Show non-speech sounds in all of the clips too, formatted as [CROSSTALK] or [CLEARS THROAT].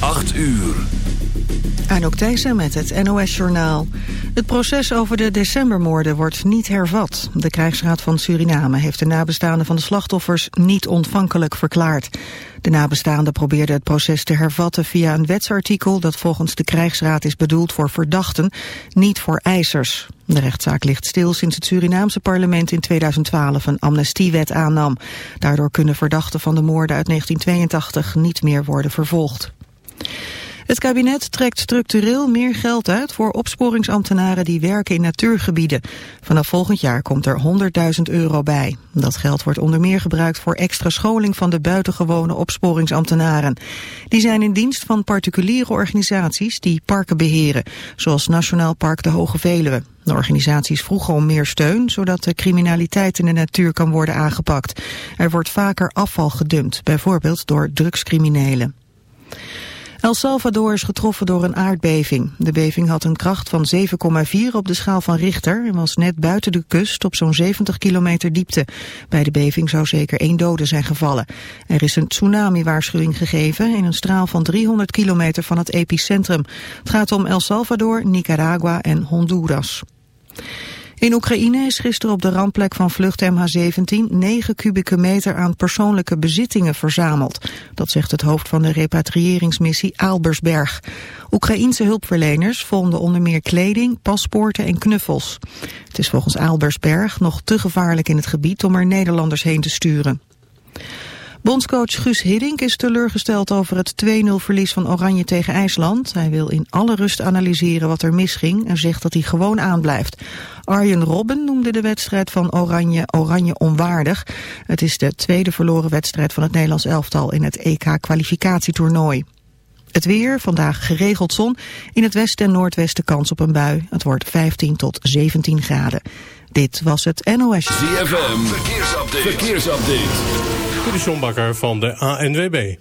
8 uur. Anouk Thijssen met het NOS-journaal. Het proces over de decembermoorden wordt niet hervat. De krijgsraad van Suriname heeft de nabestaanden van de slachtoffers niet ontvankelijk verklaard. De nabestaanden probeerden het proces te hervatten via een wetsartikel dat volgens de krijgsraad is bedoeld voor verdachten, niet voor eisers. De rechtszaak ligt stil sinds het Surinaamse parlement in 2012 een amnestiewet aannam. Daardoor kunnen verdachten van de moorden uit 1982 niet meer worden vervolgd. Het kabinet trekt structureel meer geld uit voor opsporingsambtenaren die werken in natuurgebieden. Vanaf volgend jaar komt er 100.000 euro bij. Dat geld wordt onder meer gebruikt voor extra scholing van de buitengewone opsporingsambtenaren. Die zijn in dienst van particuliere organisaties die parken beheren, zoals Nationaal Park de Hoge Veluwe. De organisaties vroegen om meer steun, zodat de criminaliteit in de natuur kan worden aangepakt. Er wordt vaker afval gedumpt, bijvoorbeeld door drugscriminelen. El Salvador is getroffen door een aardbeving. De beving had een kracht van 7,4 op de schaal van Richter... en was net buiten de kust op zo'n 70 kilometer diepte. Bij de beving zou zeker één dode zijn gevallen. Er is een tsunami-waarschuwing gegeven... in een straal van 300 kilometer van het epicentrum. Het gaat om El Salvador, Nicaragua en Honduras. In Oekraïne is gisteren op de rampplek van vlucht MH17 9 kubieke meter aan persoonlijke bezittingen verzameld. Dat zegt het hoofd van de repatriëringsmissie Aalbersberg. Oekraïense hulpverleners vonden onder meer kleding, paspoorten en knuffels. Het is volgens Aalbersberg nog te gevaarlijk in het gebied om er Nederlanders heen te sturen. Bondscoach Guus Hiddink is teleurgesteld over het 2-0 verlies van Oranje tegen IJsland. Hij wil in alle rust analyseren wat er misging en zegt dat hij gewoon aanblijft. Arjen Robben noemde de wedstrijd van Oranje Oranje onwaardig. Het is de tweede verloren wedstrijd van het Nederlands elftal in het EK-kwalificatietoernooi. Het weer, vandaag geregeld zon. In het westen en noordwesten kans op een bui. Het wordt 15 tot 17 graden. Dit was het NOS. ZFM, verkeersupdate. verkeersupdate. De van de ANWB.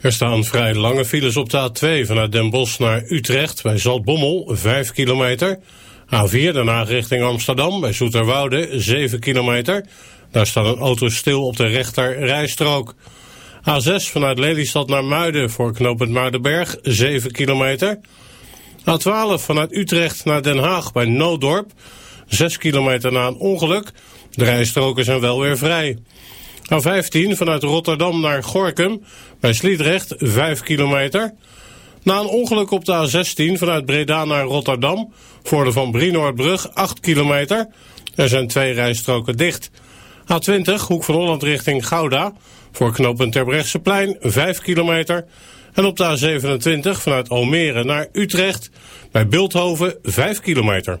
Er staan vrij lange files op de A2 vanuit Den Bosch naar Utrecht bij Zaltbommel, 5 kilometer. A4 daarna richting Amsterdam bij Zoeterwoude, 7 kilometer. Daar staat een auto stil op de rechter rijstrook. A6 vanuit Lelystad naar Muiden voor knooppunt Muidenberg, 7 kilometer. A12 vanuit Utrecht naar Den Haag bij Noodorp, 6 kilometer na een ongeluk. De rijstroken zijn wel weer vrij. A15 vanuit Rotterdam naar Gorkum bij Sliedrecht, 5 kilometer. Na een ongeluk op de A16 vanuit Breda naar Rotterdam... voor de Van Brienoordbrug 8 kilometer. Er zijn twee rijstroken dicht. A20, hoek van Holland richting Gouda... voor knooppunt Terbrechtseplein 5 kilometer. En op de A27 vanuit Almere naar Utrecht... bij Beeldhoven 5 kilometer.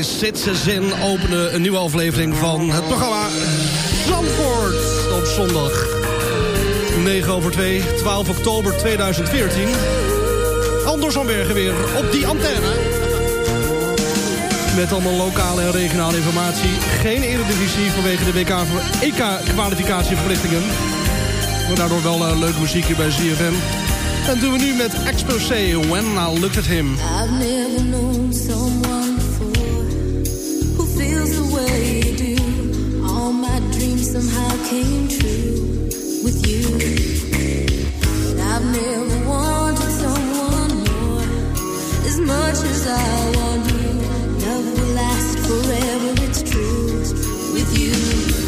Boys, Citizens in openen een nieuwe aflevering van het programma Zandvoort op zondag 9 over 2, 12 oktober 2014. Anders Zandbergen weer op die antenne. Met allemaal lokale en regionale informatie. Geen eredivisie vanwege de WK EK-kwalificatieverplichtingen. Maar daardoor wel uh, leuke muziek hier bij ZFM. En doen we nu met Exposé, When I Looked At Him. I've never known I never want someone more. As much as I want you Love will last forever, it's true With you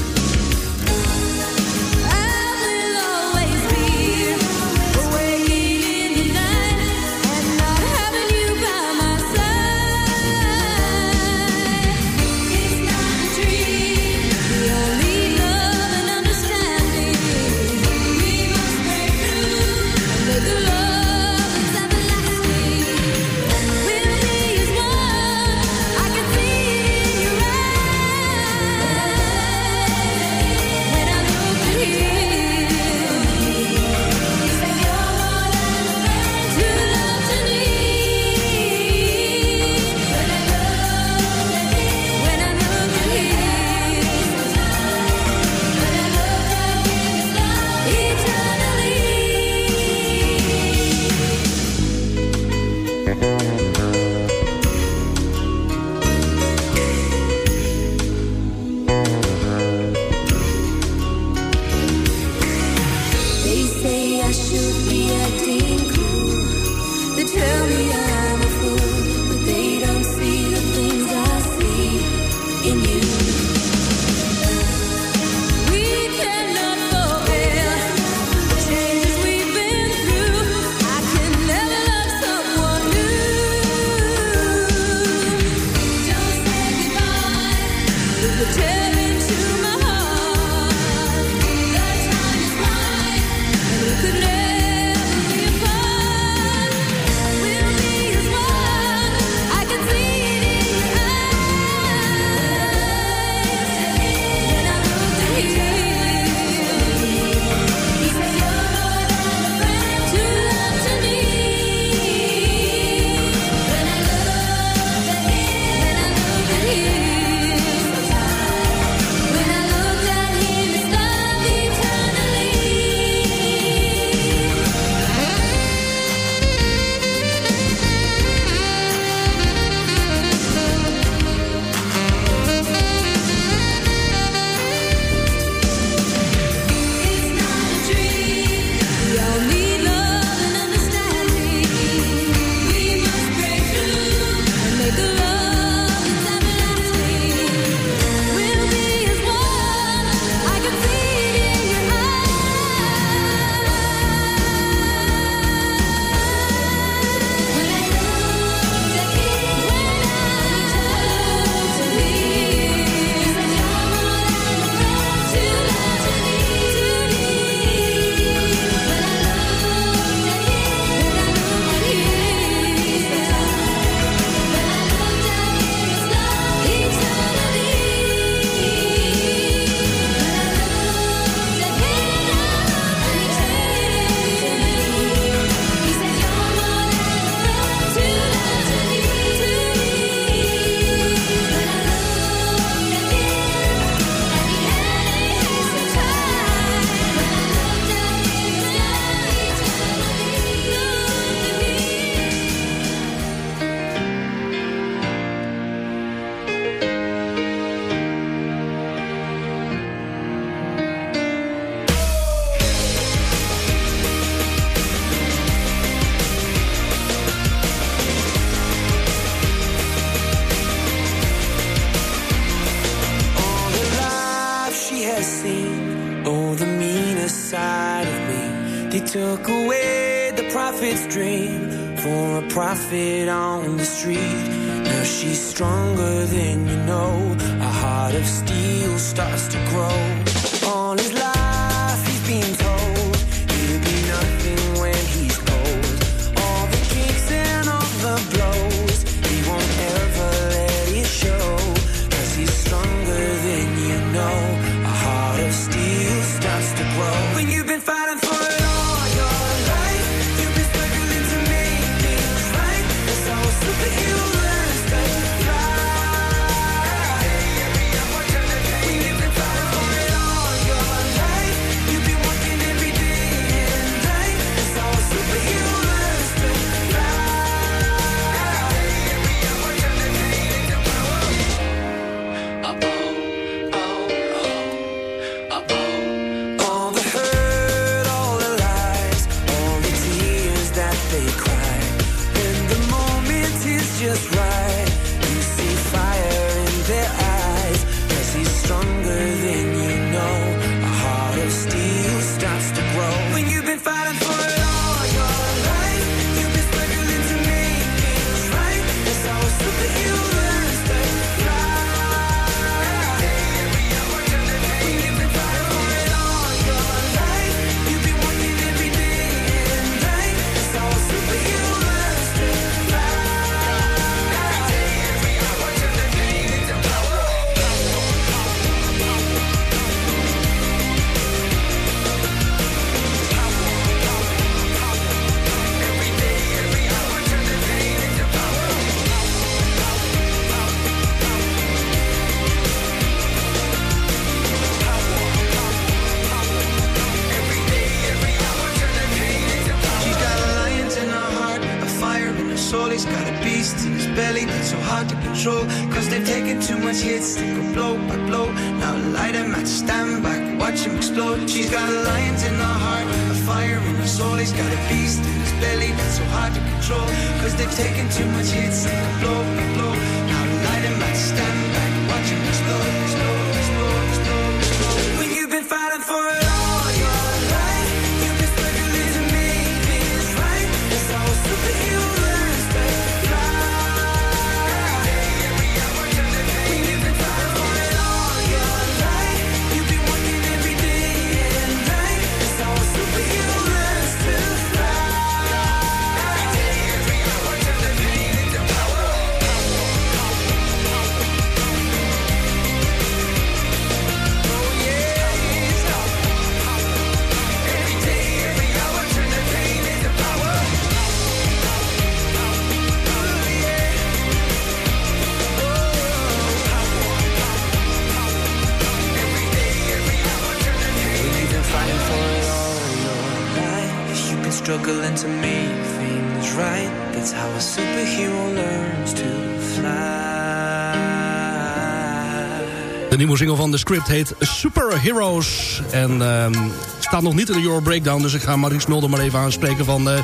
single van The Script heet Superheroes. En ehm, staat nog niet in de Euro Breakdown. Dus ik ga Maurice Mulder maar even aanspreken van... eh,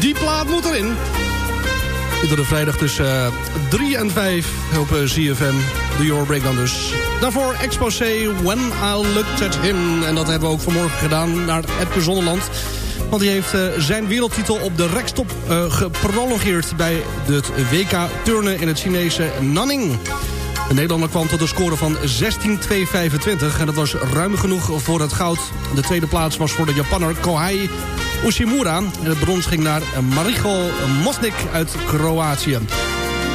die plaat moet erin. Iedere vrijdag tussen 3 en 5 op eh, ZFM. De Euro Breakdown dus. Daarvoor Exposé When I Looked At Him. En dat hebben we ook vanmorgen gedaan naar Edgar Zonderland. Want hij heeft eh, zijn wereldtitel op de rekstop eh, geprolongeerd... bij het WK turnen in het Chinese Nanning. De Nederlander kwam tot een score van 16-2-25 en dat was ruim genoeg voor het goud. De tweede plaats was voor de Japanner Kohei Ushimura. En het brons ging naar Marigo Mosnik uit Kroatië.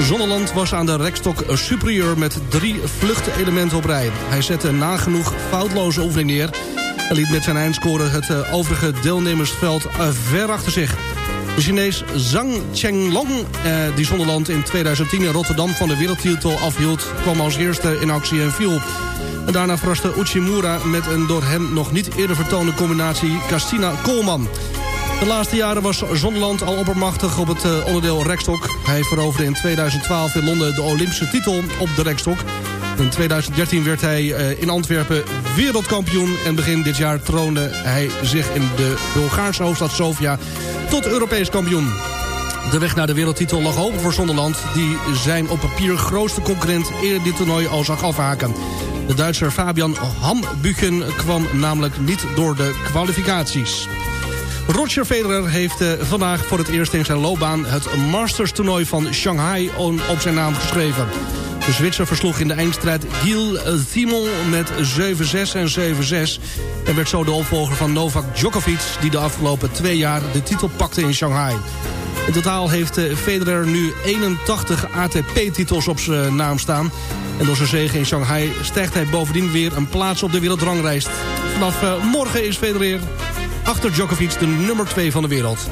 Zonneland was aan de rekstok superieur met drie vluchtelementen op rij. Hij zette nagenoeg foutloze oefening neer... en liet met zijn eindscore het eh, overige deelnemersveld eh, ver achter zich. De Chinees Zhang Chenglong, eh, die Zonderland in 2010 in Rotterdam van de wereldtitel afhield... kwam als eerste in actie en viel. En daarna verraste Uchimura met een door hem nog niet eerder vertoonde combinatie Castina Koolman. De laatste jaren was Zonderland al oppermachtig op het eh, onderdeel rekstok. Hij veroverde in 2012 in Londen de Olympische titel op de rekstok. In 2013 werd hij eh, in Antwerpen wereldkampioen... en begin dit jaar troonde hij zich in de Bulgaarse hoofdstad Sofia tot Europees kampioen. De weg naar de wereldtitel lag open voor Zonderland... die zijn op papier grootste concurrent eerder dit toernooi al zag afhaken. De Duitser Fabian Hambuchen kwam namelijk niet door de kwalificaties. Roger Federer heeft eh, vandaag voor het eerst in zijn loopbaan... het Masters toernooi van Shanghai op zijn naam geschreven. De Zwitser versloeg in de eindstrijd Gilles Simon met 7-6 en 7-6... en werd zo de opvolger van Novak Djokovic... die de afgelopen twee jaar de titel pakte in Shanghai. In totaal heeft eh, Federer nu 81 ATP-titels op zijn naam staan. En door zijn zege in Shanghai stijgt hij bovendien weer een plaats op de wereldranglijst. Vanaf eh, morgen is Federer achter Djokovic de nummer 2 van de wereld.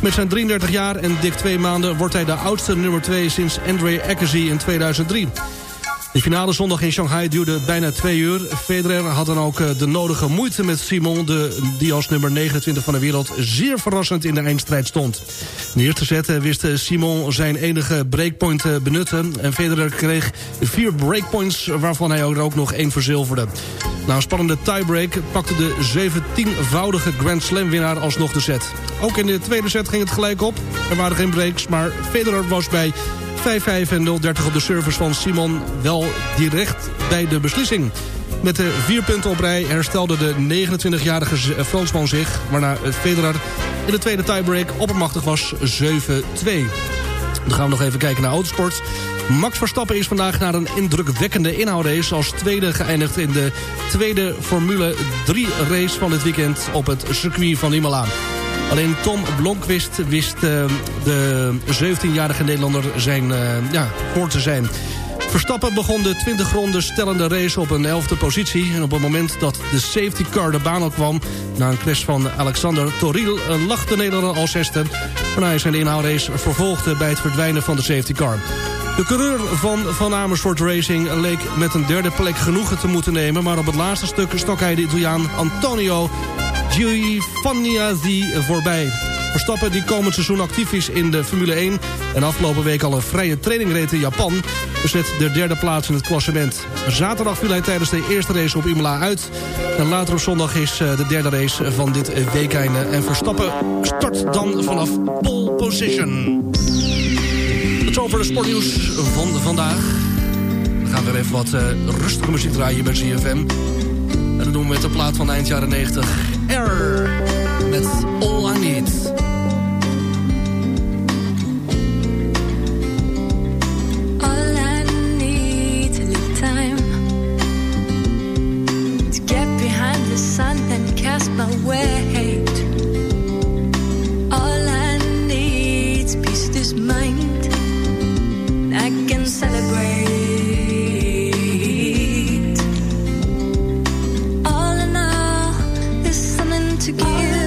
Met zijn 33 jaar en dik twee maanden wordt hij de oudste nummer 2 sinds Andre Agassi in 2003. De finale zondag in Shanghai duurde bijna twee uur. Federer had dan ook eh, de nodige moeite met Simon... De, die als nummer 29 van de wereld zeer verrassend in de eindstrijd stond. In de eerste set eh, wist eh, Simon zijn enige breakpoint te benutten... en Federer kreeg vier breakpoints waarvan hij er ook nog één verzilverde. Na een spannende tiebreak pakte de 17-voudige Grand Slam winnaar alsnog de set. Ook in de tweede set ging het gelijk op. Er waren geen breaks, maar Federer was bij 5-5 en 0-30 op de service van Simon wel direct bij de beslissing. Met de vier punten op rij herstelde de 29-jarige Fransman zich... waarna Federer in de tweede tiebreak oppermachtig was 7-2. Dan gaan we nog even kijken naar autosport. Max Verstappen is vandaag naar een indrukwekkende inhoudrace... als tweede geëindigd in de tweede Formule 3 race van dit weekend... op het circuit van Imola. Alleen Tom Blomqvist wist uh, de 17-jarige Nederlander zijn, uh, ja, voor te zijn. Verstappen begon de 20 ronden stellende race op een 11e positie. En op het moment dat de safety car de baan op kwam... na een crash van Alexander Toril uh, lag de Nederlander al zesde... waarna hij zijn inhoudrace vervolgde bij het verdwijnen van de safety car. De coureur van Van Amersfoort Racing leek met een derde plek genoegen te moeten nemen... maar op het laatste stuk stok hij de Italiaan Antonio Giovinazzi voorbij. Verstappen die komend seizoen actief is in de Formule 1... en afgelopen week al een vrije training reed in Japan... bezet de derde plaats in het klassement. Zaterdag viel hij tijdens de eerste race op Imola uit... en later op zondag is eh, de derde race van dit WK. En Verstappen start dan vanaf pole position. Tot zover de sportnieuws van vandaag. Dan gaan we weer even wat uh, rustige muziek draaien bij ZFM... En dat doen we met de plaat van eind jaren 90. Error. Met All I Need. Give.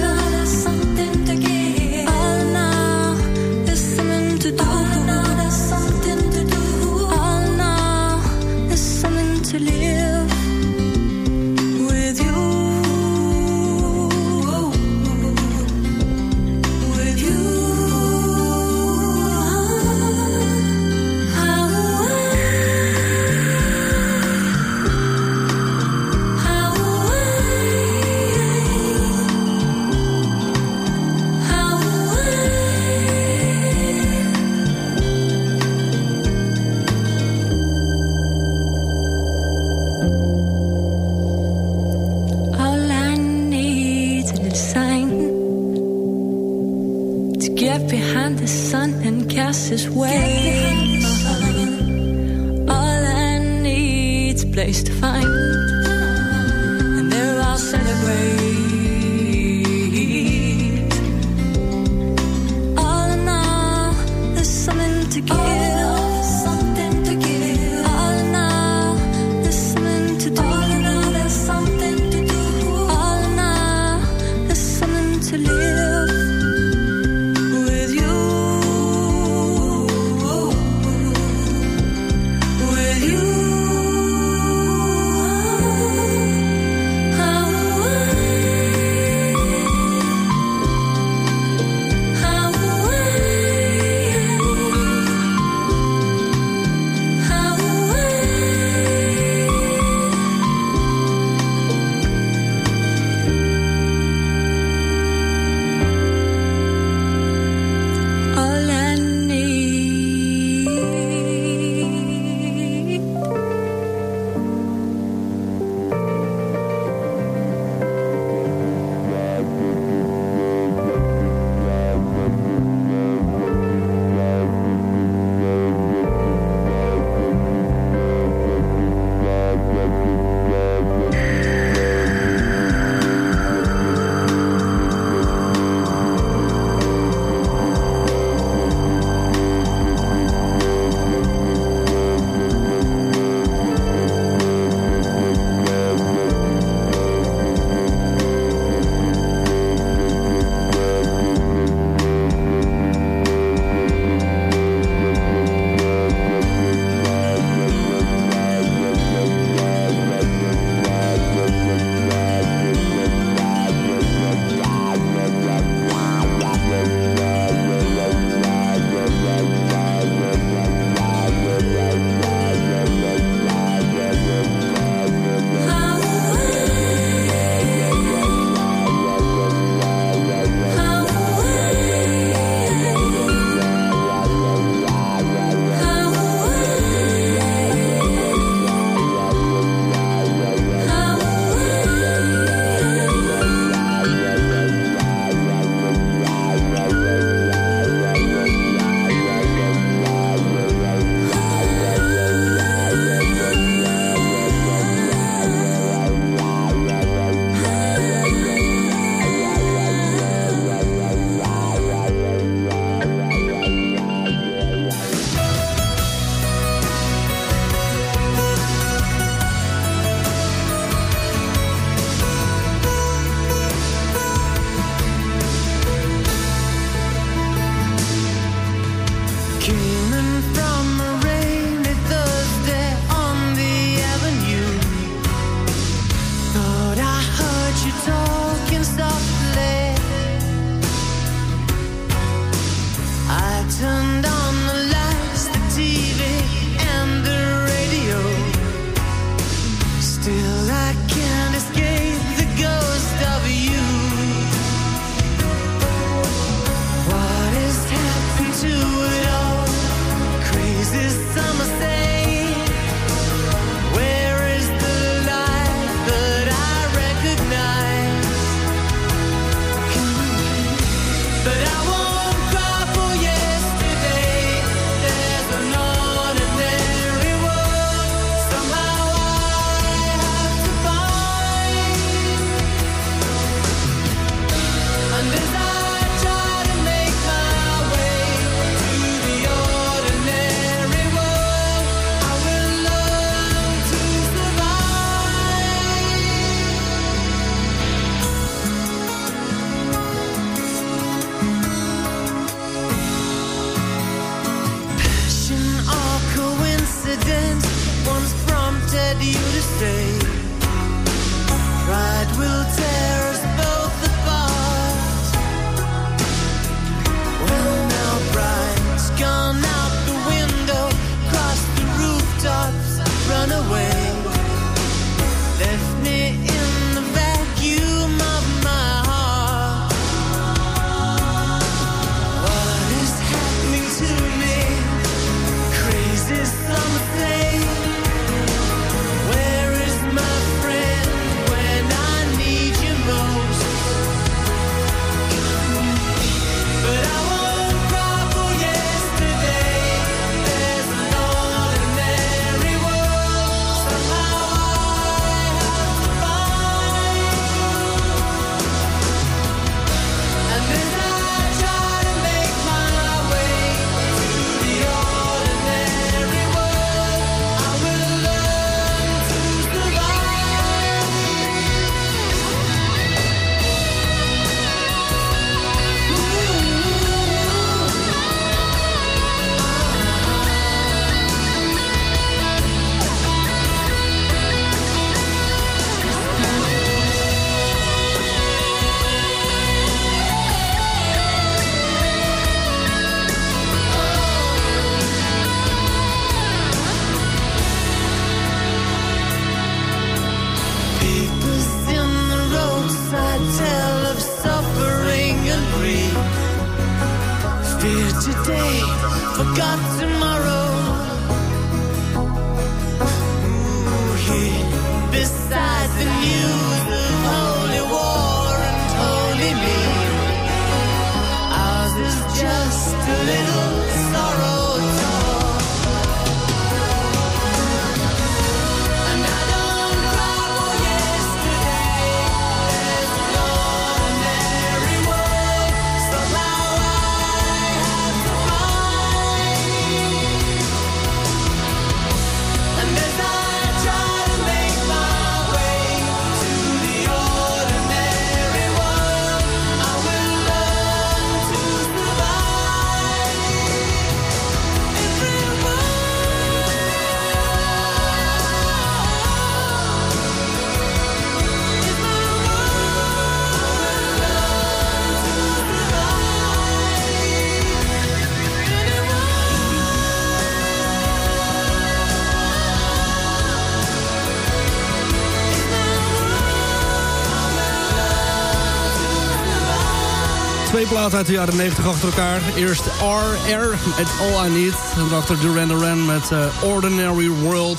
Platen uit de jaren 90 achter elkaar. Eerst RR met All I Need. En daarachter Duran Duran met eh, Ordinary World.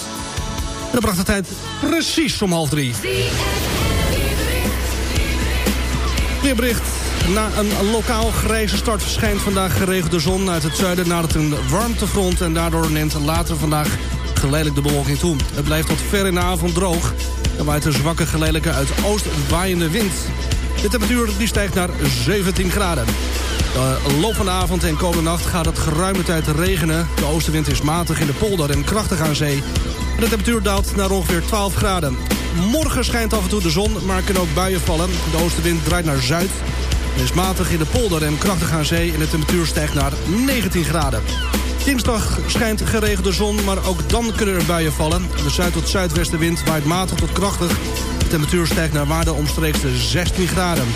En bracht de tijd precies om half drie. Weerbericht. Na een lokaal grijze start verschijnt vandaag geregeld de zon uit het zuiden... nadat een warmtefront en daardoor neemt later vandaag geleidelijk de bewolking toe. Het blijft tot ver in de avond droog. Er waait een zwakke geleidelijke uit oost waaiende wind. De temperatuur stijgt naar 17 graden. De loop avond en komende nacht gaat het geruime tijd regenen. De oostenwind is matig in de polder en krachtig aan zee. De temperatuur daalt naar ongeveer 12 graden. Morgen schijnt af en toe de zon, maar er kunnen ook buien vallen. De oostenwind draait naar zuid. Het is matig in de polder en krachtig aan zee... en de temperatuur stijgt naar 19 graden. Dinsdag schijnt geregelde zon, maar ook dan kunnen er buien vallen. De zuid- tot zuidwestenwind waait matig tot krachtig. De temperatuur stijgt naar waarde omstreeks de 16 graden.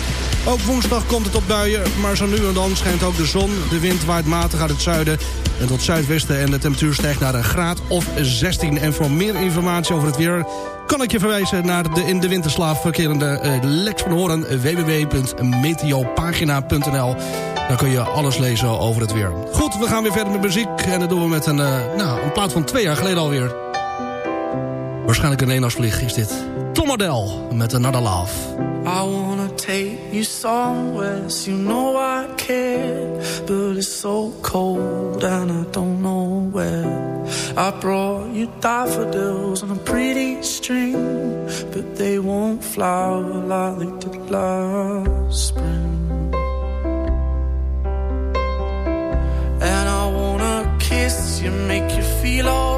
Ook woensdag komt het op buien, maar zo nu en dan schijnt ook de zon. De wind waait matig uit het zuiden en tot zuidwesten... en de temperatuur stijgt naar een graad of 16. En voor meer informatie over het weer kan ik je verwijzen naar de in de winterslaaf verkerende eh, Lex van Horen... www.meteopagina.nl Daar kun je alles lezen over het weer. Goed, we gaan weer verder met muziek. En dat doen we met een, eh, nou, een plaat van twee jaar geleden alweer. Waarschijnlijk een eendagsvlieg is dit. Tom Odell met Another Love. I wanna take you somewhere, so you know I care. But it's so cold and I don't know where. I brought you daffodils on a pretty string, but they won't flower like they did last spring. And I wanna kiss you, make you feel alright.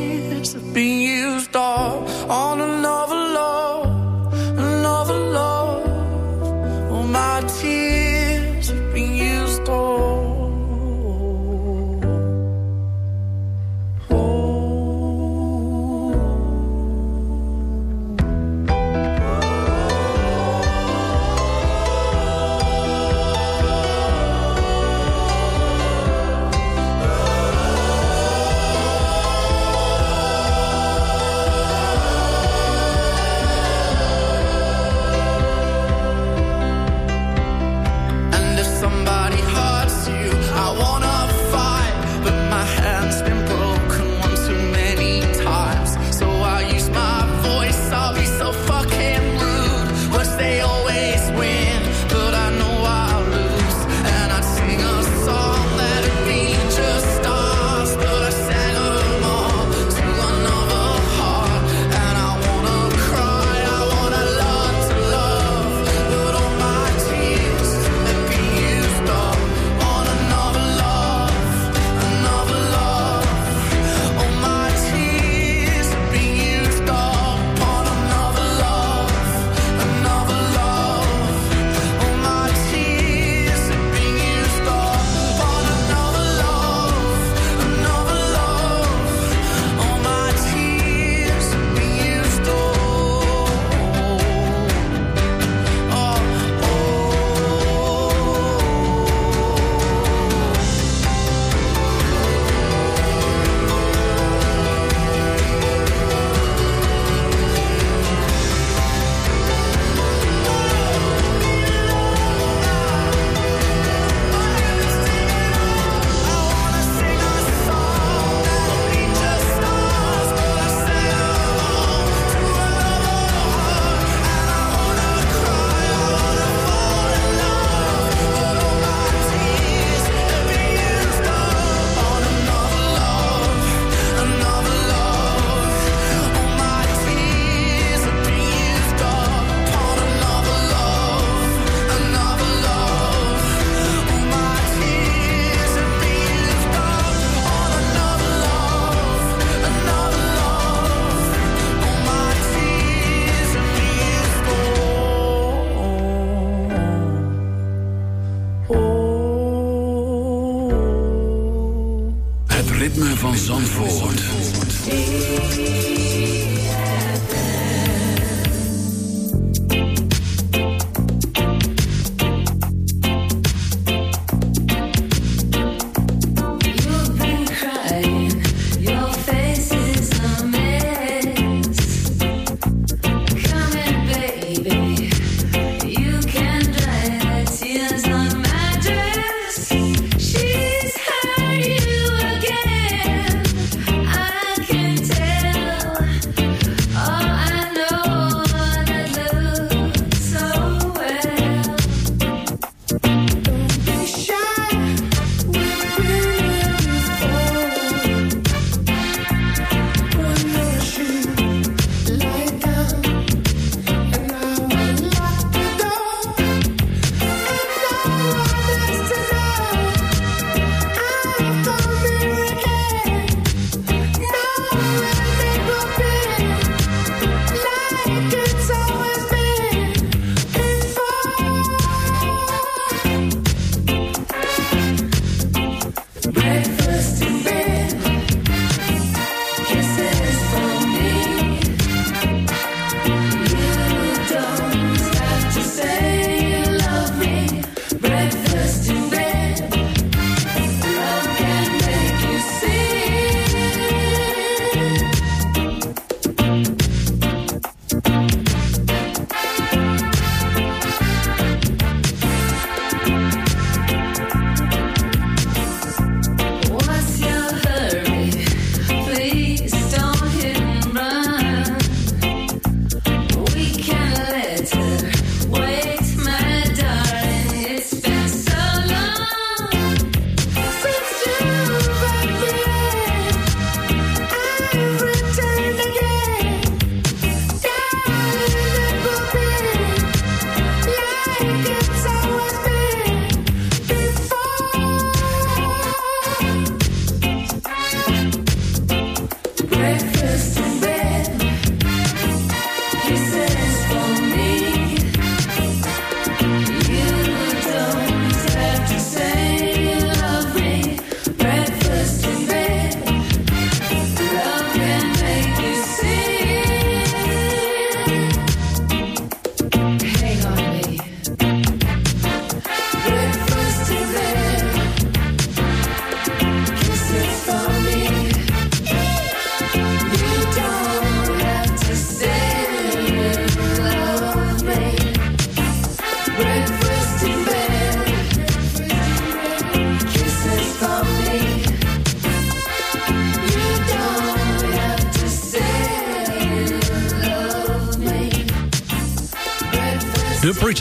been used all on a Zandvoort.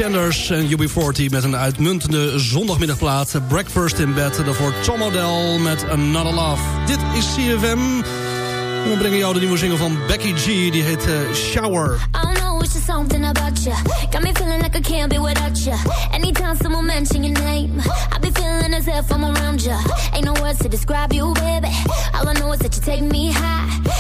Chandlers en UB40 met een uitmuntende zondagmiddagplaat. Breakfast in bed, daarvoor Tom O'Dell met Another Love. Dit is CFM. En we brengen jou de nieuwe single van Becky G, die heet uh, Shower. I know it's just something about you. Got me feeling like I can't be without you. Anytime someone mention your name. I be feeling as if I'm around you. Ain't no words to describe you, baby. All I know is that you take me high.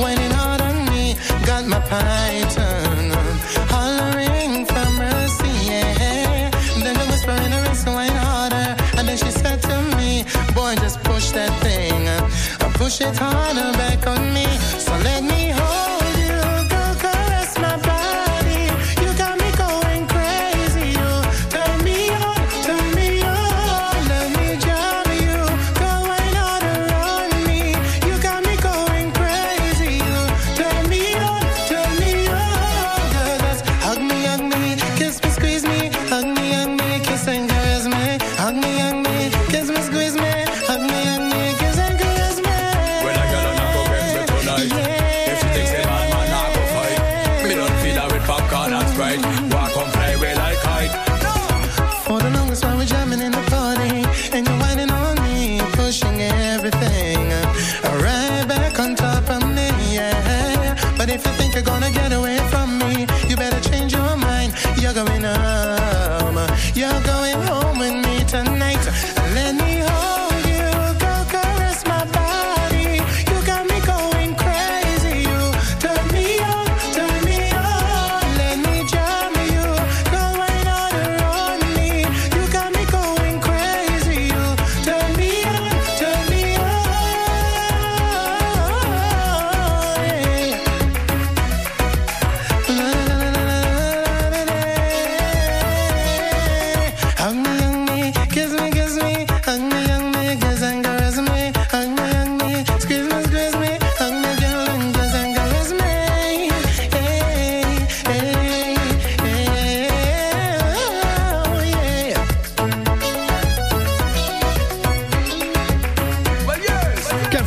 Whining hard on me. Got my python hollering for mercy, yeah. Then the whisper in her ear, so whine harder. And then she said to me, boy, just push that thing. Push it harder back on me. So let me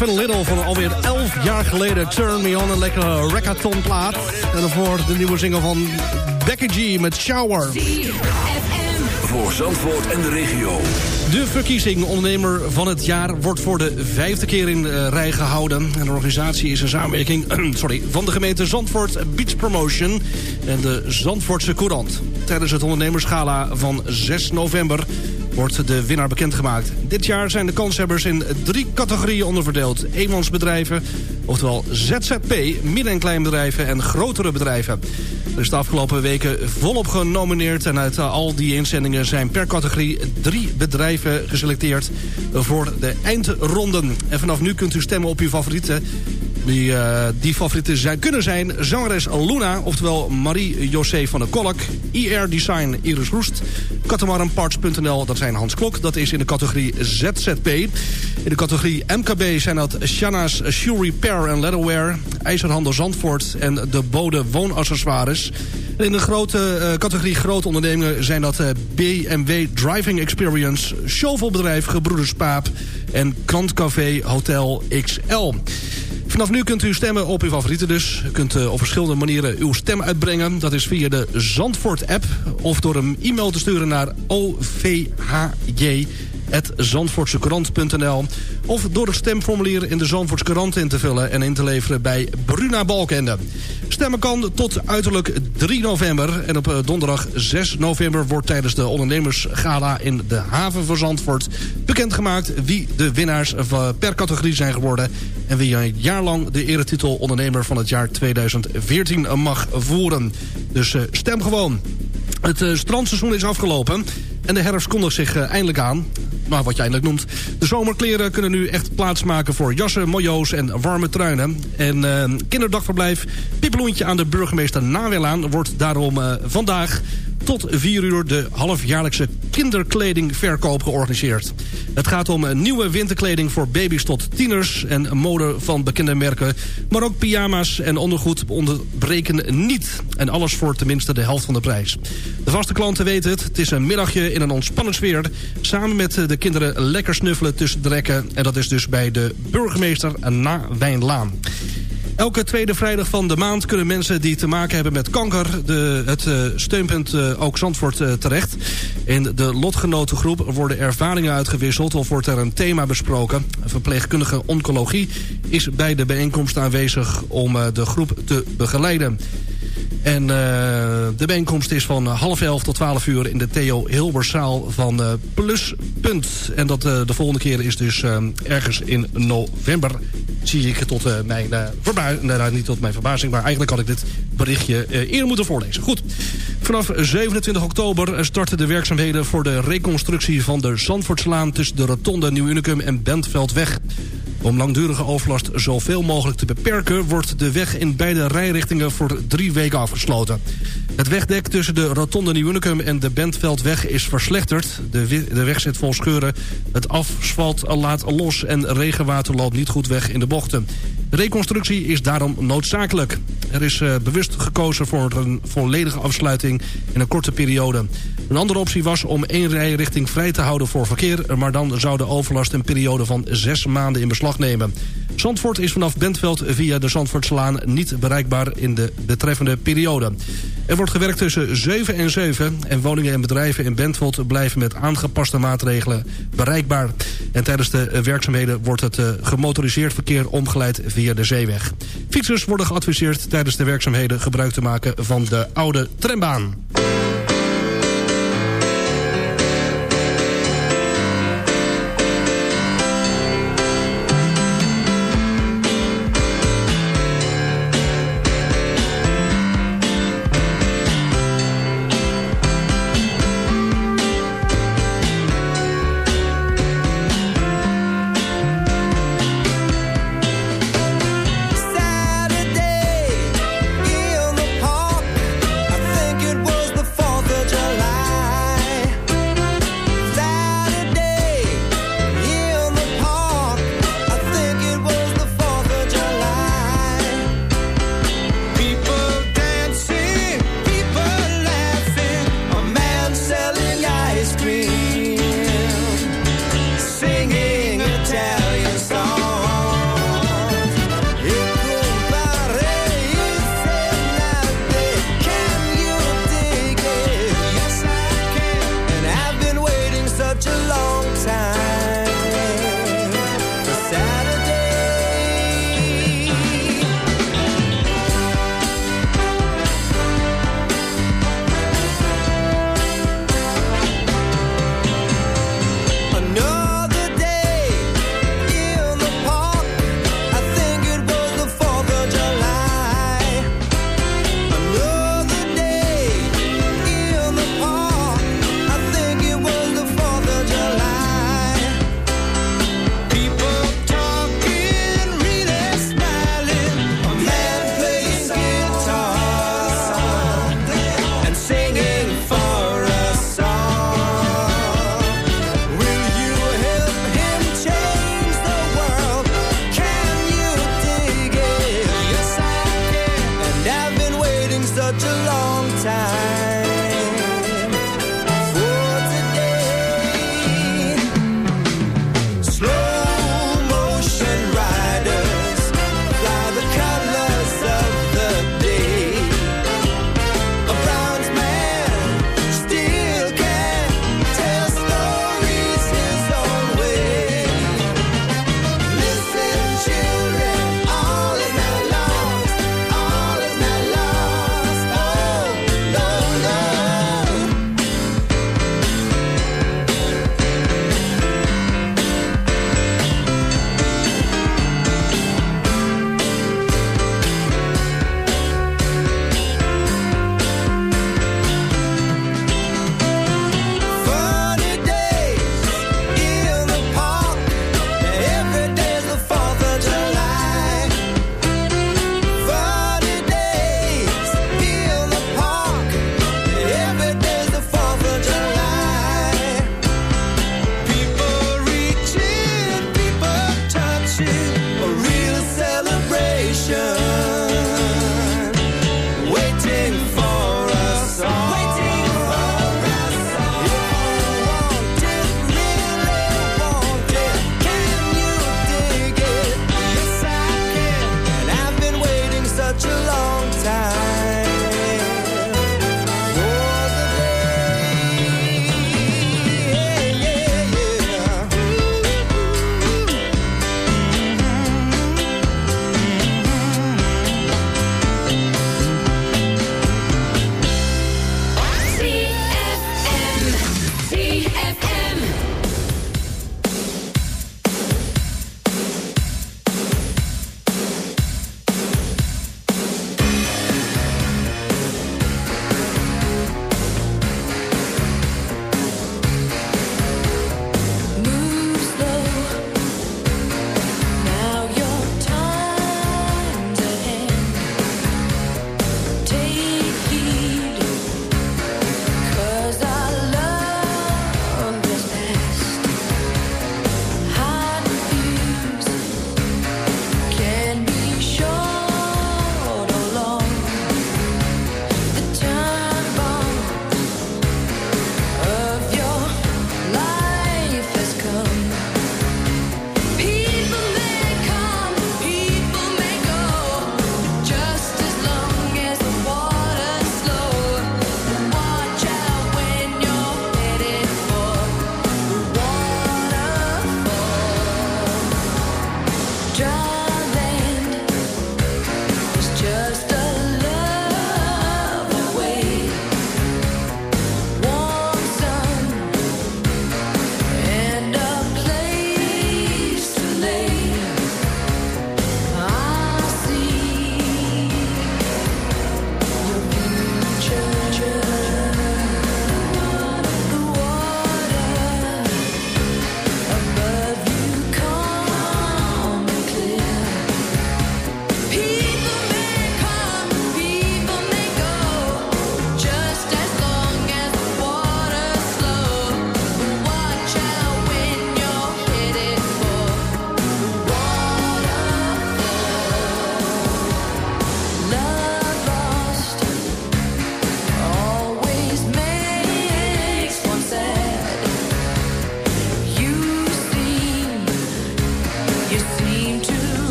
Kevin Little van alweer 11 jaar geleden. Turn Me On, een lekkere reggaeton plaat. En daarvoor de nieuwe single van Becky G met Shower. Voor Zandvoort en de regio. De verkiezing ondernemer van het jaar wordt voor de vijfde keer in eh, rij gehouden. En de organisatie is een samenwerking [CLEARS THROAT] sorry, van de gemeente Zandvoort Beach Promotion en de Zandvoortse Courant. Tijdens het ondernemerschala van 6 november wordt de winnaar bekendgemaakt. Dit jaar zijn de kanshebbers in drie categorieën onderverdeeld. Eenmansbedrijven, oftewel ZZP, midden- en kleinbedrijven en grotere bedrijven. Er is de afgelopen weken volop genomineerd... en uit eh, al die inzendingen zijn per categorie drie bedrijven geselecteerd... voor de eindronden. En vanaf nu kunt u stemmen op uw favorieten. Die, eh, die favorieten zijn, kunnen zijn zangeres Luna, oftewel Marie-José van der Kolk... IR Design Iris Roest, Katamaranparts.nl, dat zijn Hans Klok... dat is in de categorie ZZP. In de categorie MKB zijn dat Shanna's Shoe Repair en Leatherware... IJzerhandel Zandvoort en de Bode Woonaccessoires... En in de grote eh, categorie grote ondernemingen zijn dat eh, BMW Driving Experience... Shovelbedrijf Gebroeders Paap en Krantcafé Hotel XL. Vanaf nu kunt u stemmen op uw favorieten dus. U kunt eh, op verschillende manieren uw stem uitbrengen. Dat is via de Zandvoort-app of door een e-mail te sturen naar OVHJ zandvoortsekrant.nl of door het stemformulier in de Zandvoortse krant in te vullen en in te leveren bij Bruna Balkende. Stemmen kan tot uiterlijk 3 november en op eh, donderdag 6 november wordt tijdens de ondernemersgala in de haven van Zandvoort bekendgemaakt wie de winnaars per categorie zijn geworden en wie een jaar lang de eretitel ondernemer van het jaar 2014 mag voeren. Dus eh, stem gewoon. Het strandseizoen is afgelopen en de herfst kondigt zich eindelijk aan. Maar wat je eindelijk noemt. De zomerkleren kunnen nu echt plaatsmaken voor jassen, mojo's en warme truinen. En uh, kinderdagverblijf Pippeloentje aan de burgemeester Nawelaan wordt daarom vandaag tot 4 uur de halfjaarlijkse kinderkledingverkoop georganiseerd. Het gaat om nieuwe winterkleding voor baby's tot tieners en mode van bekende merken. Maar ook pyjama's en ondergoed onderbreken niet. En alles voor tenminste de helft van de prijs. De vaste klanten weten het. Het is een middagje in een ontspannen sfeer. Samen met de kinderen lekker snuffelen tussen de rekken. En dat is dus bij de burgemeester na Wijnlaan. Elke tweede vrijdag van de maand kunnen mensen die te maken hebben met kanker... De, het uh, steunpunt uh, ook Zandvoort uh, terecht. In de lotgenotengroep worden ervaringen uitgewisseld... of wordt er een thema besproken. Verpleegkundige oncologie is bij de bijeenkomst aanwezig... om de groep te begeleiden. En uh, de bijeenkomst is van half elf tot twaalf uur... in de Theo Hilberszaal van uh, Pluspunt. En dat uh, de volgende keer is dus ergens in november... zie ik tot mijn verbazing... Nee, niet tot mijn verbazing... maar eigenlijk had ik dit berichtje eerder moeten voorlezen. Goed, vanaf 27 oktober starten de werkzaamheden... voor de reconstructie van de Zandvoortslaan... tussen de Rotonde Nieuw Unicum en Bentveldweg. Om langdurige overlast zoveel mogelijk te beperken... wordt de weg in beide rijrichtingen voor drie weken afgesloten. Het wegdek tussen de Rotonde Nieuw en de Bentveldweg is verslechterd. De, de weg zit vol scheuren, het asfalt laat los... en regenwater loopt niet goed weg in de bochten. Reconstructie is daarom noodzakelijk. Er is uh, bewust gekozen voor een volledige afsluiting in een korte periode. Een andere optie was om één rijrichting vrij te houden voor verkeer... maar dan zou de overlast een periode van zes maanden in beslag nemen. Zandvoort is vanaf Bentveld via de Zandvoortslaan niet bereikbaar in de betreffende periode. Er wordt gewerkt tussen 7 en 7 en woningen en bedrijven in Bentveld blijven met aangepaste maatregelen bereikbaar. En tijdens de werkzaamheden wordt het uh, gemotoriseerd verkeer omgeleid via de zeeweg. Fietsers worden geadviseerd tijdens de werkzaamheden gebruik te maken van de oude trambaan.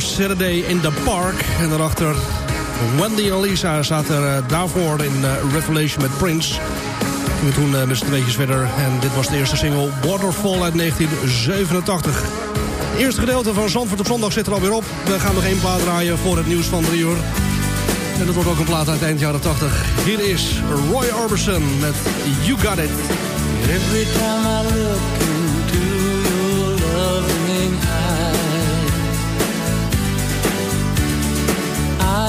Saturday in the Park. En daarachter Wendy en Lisa zaten er uh, daarvoor in uh, Revelation met Prince. We toen uh, met z'n tweetjes verder. En dit was de eerste single Waterfall uit 1987. Het eerste gedeelte van Zandvoort op zondag zit er alweer op. We gaan nog één plaat draaien voor het nieuws van drie uur. En dat wordt ook een plaat uit eind jaren 80. Hier is Roy Orbison met You Got It. Every time I look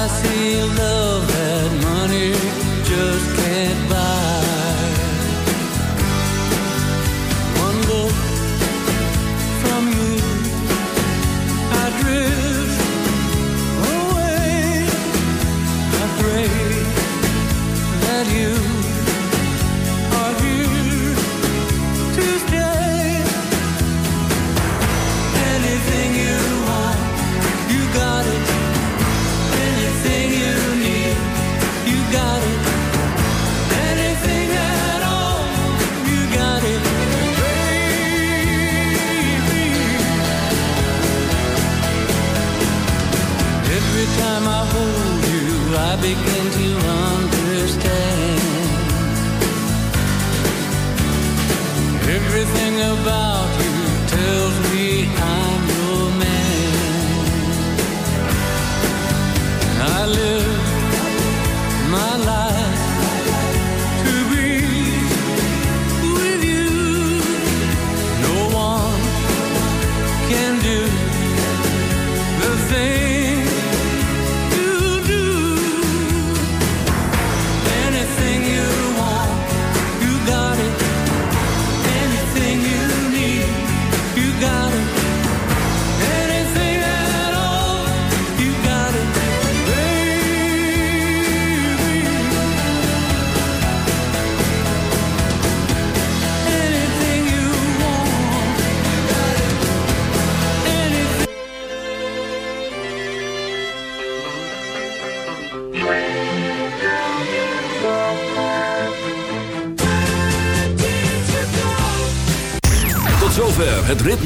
I see love that money just can't buy